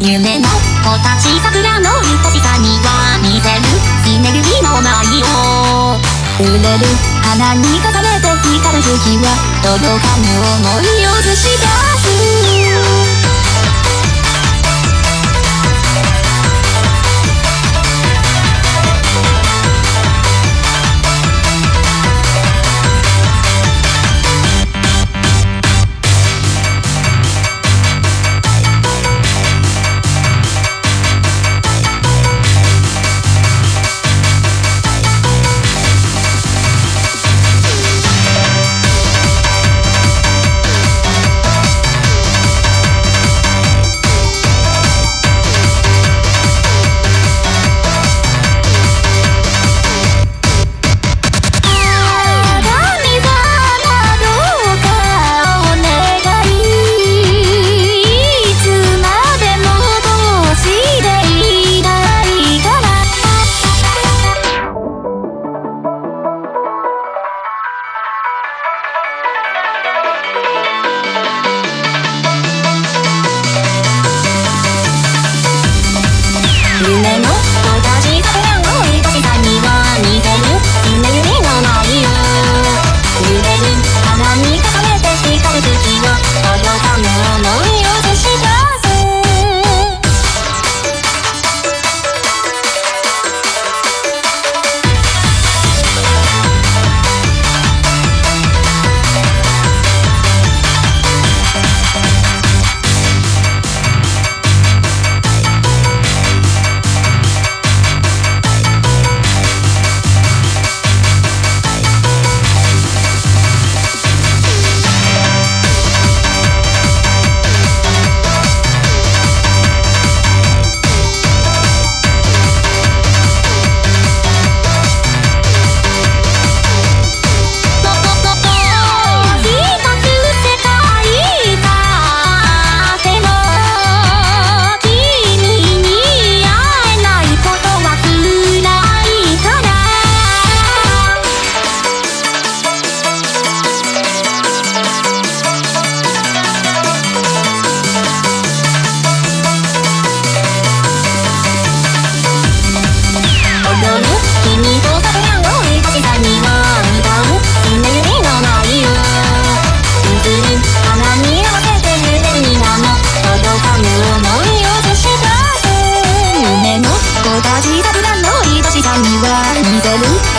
夢の子たち桜のゆとしさには見せる。ひねルギのないよ売れる花に重ねて光る月は届かぬ思いを映した